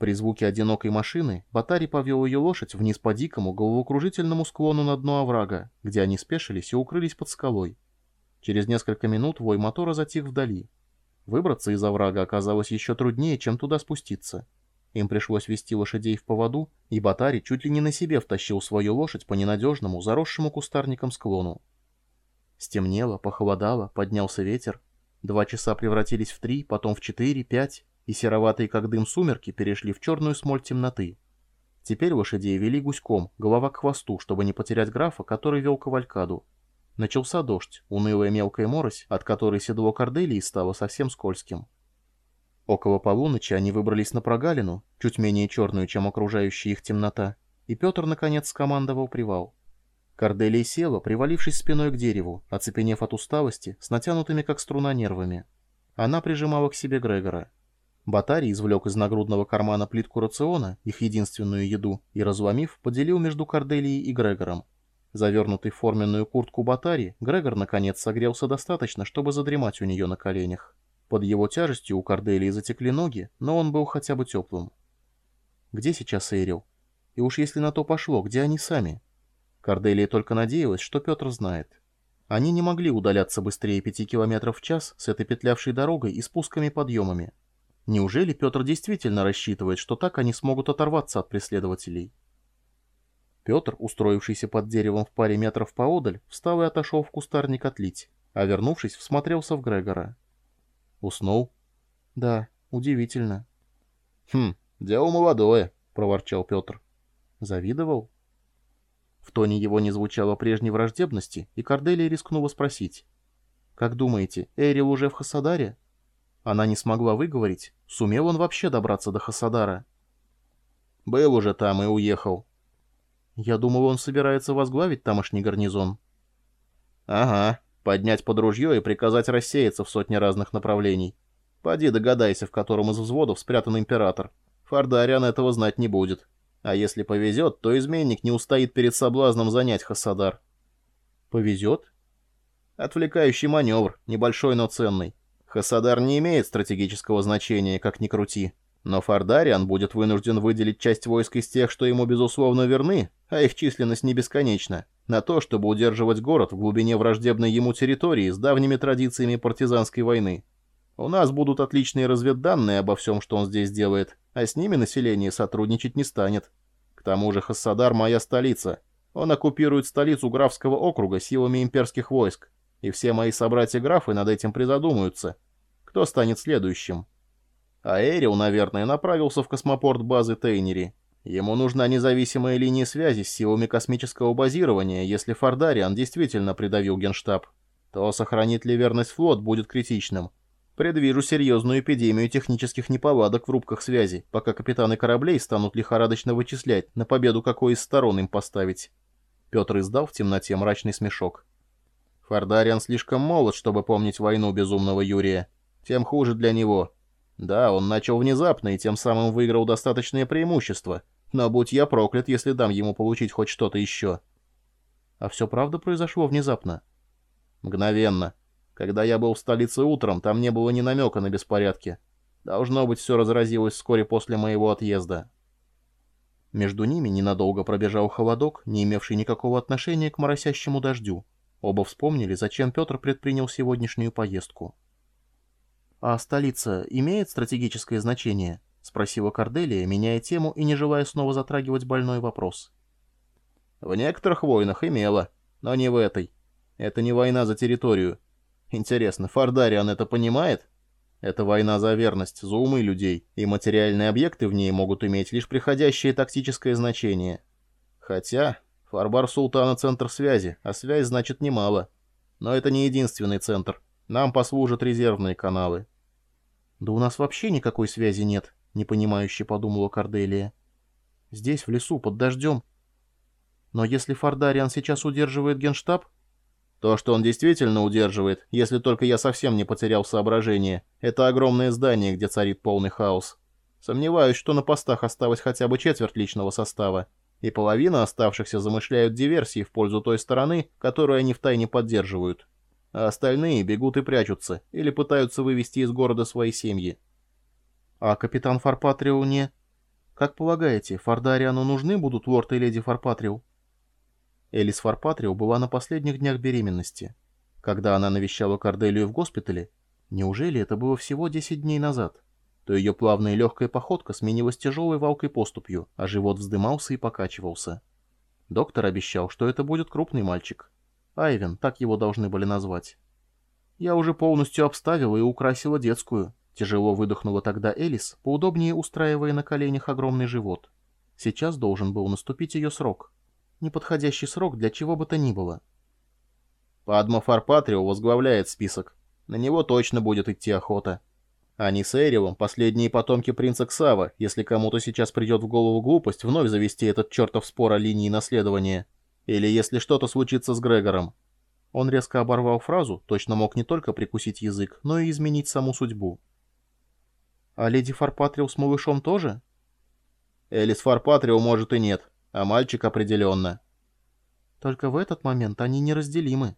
При звуке одинокой машины Батари повел ее лошадь вниз по дикому головокружительному склону на дно оврага, где они спешились и укрылись под скалой. Через несколько минут вой мотора затих вдали. Выбраться из оврага оказалось еще труднее, чем туда спуститься. Им пришлось вести лошадей в поводу, и Батари чуть ли не на себе втащил свою лошадь по ненадежному, заросшему кустарником склону. Стемнело, похолодало, поднялся ветер. Два часа превратились в три, потом в четыре, пять, и сероватые как дым сумерки перешли в черную смоль темноты. Теперь лошадей вели гуськом, голова к хвосту, чтобы не потерять графа, который вел кавалькаду. Начался дождь, унылая мелкая морось, от которой седло Корделии стало совсем скользким. Около полуночи они выбрались на прогалину, чуть менее черную, чем окружающая их темнота, и Петр, наконец, скомандовал привал. Корделия села, привалившись спиной к дереву, оцепенев от усталости, с натянутыми как струна нервами. Она прижимала к себе Грегора. Батарий извлек из нагрудного кармана плитку рациона, их единственную еду, и, разломив, поделил между Корделией и Грегором. Завернутый в форменную куртку Батари, Грегор, наконец, согрелся достаточно, чтобы задремать у нее на коленях. Под его тяжестью у Корделии затекли ноги, но он был хотя бы теплым. Где сейчас Эйрил? И уж если на то пошло, где они сами? Корделия только надеялась, что Петр знает. Они не могли удаляться быстрее пяти километров в час с этой петлявшей дорогой и спусками-подъемами. Неужели Петр действительно рассчитывает, что так они смогут оторваться от преследователей? Петр, устроившийся под деревом в паре метров поодаль, встал и отошел в кустарник отлить, а вернувшись, всмотрелся в Грегора. Уснул? Да, удивительно. Хм, дело молодое, проворчал Петр. Завидовал? В тоне его не звучало прежней враждебности, и Корделия рискнула спросить. «Как думаете, Эрил уже в Хасадаре?» Она не смогла выговорить, сумел он вообще добраться до Хасадара. «Был уже там и уехал». «Я думал, он собирается возглавить тамошний гарнизон». «Ага, Поднять под ружье и приказать рассеяться в сотни разных направлений. Поди догадайся, в котором из взводов спрятан император. Фардариан этого знать не будет. А если повезет, то изменник не устоит перед соблазном занять Хасадар. Повезет? Отвлекающий маневр, небольшой, но ценный. Хасадар не имеет стратегического значения, как ни крути. Но Фардариан будет вынужден выделить часть войск из тех, что ему безусловно верны, а их численность не бесконечна, на то, чтобы удерживать город в глубине враждебной ему территории с давними традициями партизанской войны. У нас будут отличные разведданные обо всем, что он здесь делает, а с ними население сотрудничать не станет. К тому же Хассадар — моя столица. Он оккупирует столицу графского округа силами имперских войск, и все мои собратья-графы над этим призадумаются. Кто станет следующим? А Эрил, наверное, направился в космопорт базы Тейнери. Ему нужна независимая линия связи с силами космического базирования, если Фардариан действительно придавил генштаб. То сохранит ли верность флот будет критичным. Предвижу серьезную эпидемию технических неполадок в рубках связи, пока капитаны кораблей станут лихорадочно вычислять, на победу какой из сторон им поставить. Петр издал в темноте мрачный смешок. Фардариан слишком молод, чтобы помнить войну безумного Юрия. Тем хуже для него. Да, он начал внезапно и тем самым выиграл достаточное преимущество, но будь я проклят, если дам ему получить хоть что-то еще. А все правда произошло внезапно? Мгновенно. Когда я был в столице утром, там не было ни намека на беспорядки. Должно быть, все разразилось вскоре после моего отъезда. Между ними ненадолго пробежал холодок, не имевший никакого отношения к моросящему дождю. Оба вспомнили, зачем Петр предпринял сегодняшнюю поездку. «А столица имеет стратегическое значение?» — спросила Корделия, меняя тему и не желая снова затрагивать больной вопрос. «В некоторых войнах имела, но не в этой. Это не война за территорию. Интересно, Фардариан это понимает? Это война за верность, за умы людей, и материальные объекты в ней могут иметь лишь приходящее тактическое значение. Хотя, Фарбар Султана — центр связи, а связь значит немало. Но это не единственный центр. Нам послужат резервные каналы. «Да у нас вообще никакой связи нет», — непонимающе подумала Корделия. «Здесь, в лесу, под дождем. Но если Фардариан сейчас удерживает генштаб...» «То, что он действительно удерживает, если только я совсем не потерял соображение, это огромное здание, где царит полный хаос. Сомневаюсь, что на постах осталось хотя бы четверть личного состава, и половина оставшихся замышляют диверсии в пользу той стороны, которую они втайне поддерживают а остальные бегут и прячутся, или пытаются вывести из города свои семьи. А капитан Фарпатрио не... Как полагаете, Фардариану нужны будут лорд и леди Фарпатрио?» Элис Фарпатрио была на последних днях беременности. Когда она навещала Корделию в госпитале, неужели это было всего 10 дней назад, то ее плавная и легкая походка сменилась тяжелой валкой поступью, а живот вздымался и покачивался. Доктор обещал, что это будет крупный мальчик. Айвен, так его должны были назвать. Я уже полностью обставила и украсила детскую. Тяжело выдохнула тогда Элис, поудобнее устраивая на коленях огромный живот. Сейчас должен был наступить ее срок. Неподходящий срок для чего бы то ни было. Падма Фарпатрио возглавляет список. На него точно будет идти охота. Они с Эрилом — последние потомки принца Ксава, если кому-то сейчас придет в голову глупость вновь завести этот чертов спор о линии наследования. Или если что-то случится с Грегором. Он резко оборвал фразу, точно мог не только прикусить язык, но и изменить саму судьбу. «А леди Фарпатрио с малышом тоже?» «Элис Фарпатрио, может, и нет, а мальчик определенно». «Только в этот момент они неразделимы».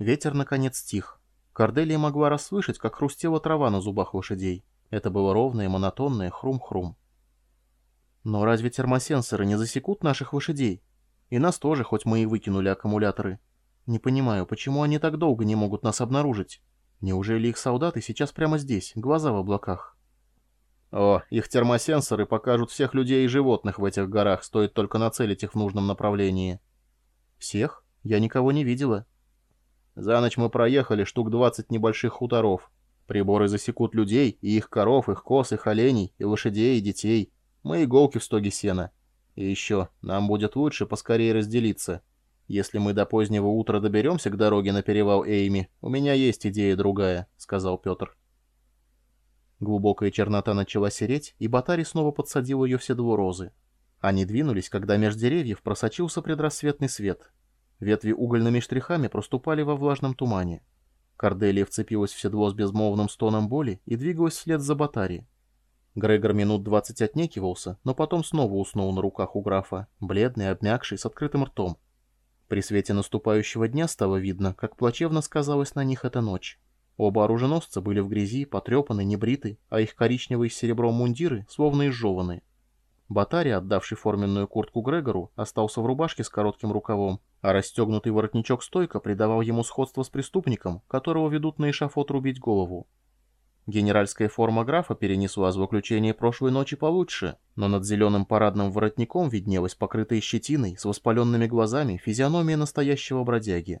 Ветер, наконец, стих. Корделия могла расслышать, как хрустела трава на зубах лошадей. Это было ровное, монотонное хрум-хрум. Но разве термосенсоры не засекут наших лошадей? И нас тоже, хоть мы и выкинули аккумуляторы. Не понимаю, почему они так долго не могут нас обнаружить? Неужели их солдаты сейчас прямо здесь, глаза в облаках? О, их термосенсоры покажут всех людей и животных в этих горах, стоит только нацелить их в нужном направлении. Всех? Я никого не видела. За ночь мы проехали штук 20 небольших хуторов. Приборы засекут людей, и их коров, их коз, их оленей, и лошадей, и детей. Мы иголки в стоге сена. И еще, нам будет лучше поскорее разделиться. Если мы до позднего утра доберемся к дороге на перевал Эйми, у меня есть идея другая», — сказал Петр. Глубокая чернота начала сереть, и Батари снова подсадил ее в седло розы. Они двинулись, когда меж деревьев просочился предрассветный свет — Ветви угольными штрихами проступали во влажном тумане. Корделия вцепилась в седло с безмолвным стоном боли и двигалась вслед за Батари. Грегор минут двадцать отнекивался, но потом снова уснул на руках у графа, бледный, обмякший, с открытым ртом. При свете наступающего дня стало видно, как плачевно сказалась на них эта ночь. Оба оруженосца были в грязи, потрепаны, небриты, а их коричневые с серебром мундиры словно изжеваны. Батари, отдавший форменную куртку Грегору, остался в рубашке с коротким рукавом, а расстегнутый воротничок стойка придавал ему сходство с преступником, которого ведут на эшафот рубить голову. Генеральская форма графа перенесла злоключение прошлой ночи получше, но над зеленым парадным воротником виднелась покрытая щетиной, с воспаленными глазами физиономия настоящего бродяги.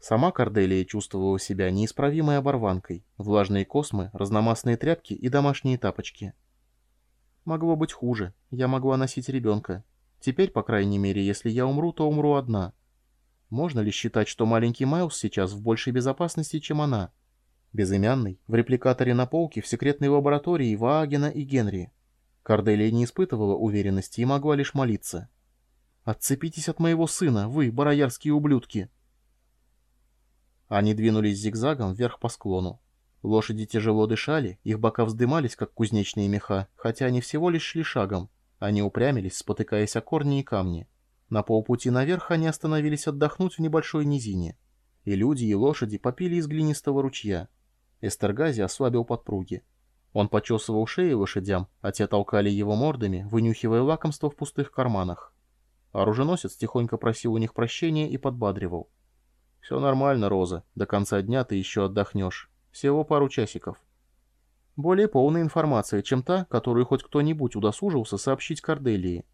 Сама Корделия чувствовала себя неисправимой оборванкой, влажные космы, разномастные тряпки и домашние тапочки — Могло быть хуже. Я могла носить ребенка. Теперь, по крайней мере, если я умру, то умру одна. Можно ли считать, что маленький Майлз сейчас в большей безопасности, чем она? Безымянный, в репликаторе на полке в секретной лаборатории Ваагена и Генри. Корделия не испытывала уверенности и могла лишь молиться. «Отцепитесь от моего сына, вы, бароярские ублюдки!» Они двинулись зигзагом вверх по склону. Лошади тяжело дышали, их бока вздымались, как кузнечные меха, хотя они всего лишь шли шагом. Они упрямились, спотыкаясь о корни и камни. На полпути наверх они остановились отдохнуть в небольшой низине. И люди, и лошади попили из глинистого ручья. Эстергази ослабил подпруги. Он почесывал шеи лошадям, а те толкали его мордами, вынюхивая лакомство в пустых карманах. Оруженосец тихонько просил у них прощения и подбадривал. «Все нормально, Роза, до конца дня ты еще отдохнешь». Всего пару часиков. Более полная информация, чем та, которую хоть кто-нибудь удосужился сообщить Корделии.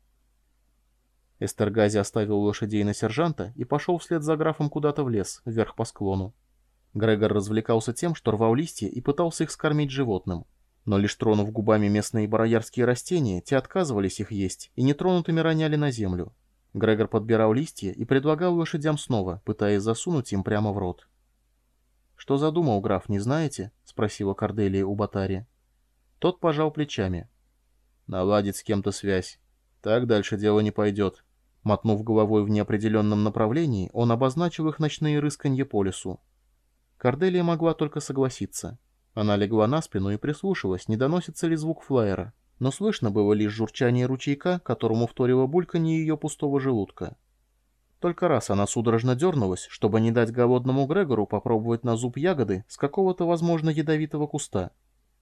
Эстергази оставил лошадей на сержанта и пошел вслед за графом куда-то в лес, вверх по склону. Грегор развлекался тем, что рвал листья и пытался их скормить животным. Но лишь тронув губами местные бароярские растения, те отказывались их есть и нетронутыми роняли на землю. Грегор подбирал листья и предлагал лошадям снова, пытаясь засунуть им прямо в рот. «Что задумал граф, не знаете?» — спросила Корделия у Батари. Тот пожал плечами. «Наладить с кем-то связь. Так дальше дело не пойдет». Мотнув головой в неопределенном направлении, он обозначил их ночные рысканье по лесу. Корделия могла только согласиться. Она легла на спину и прислушалась, не доносится ли звук флайера, но слышно было лишь журчание ручейка, которому вторило бульканье ее пустого желудка. Только раз она судорожно дернулась, чтобы не дать голодному Грегору попробовать на зуб ягоды с какого-то, возможно, ядовитого куста —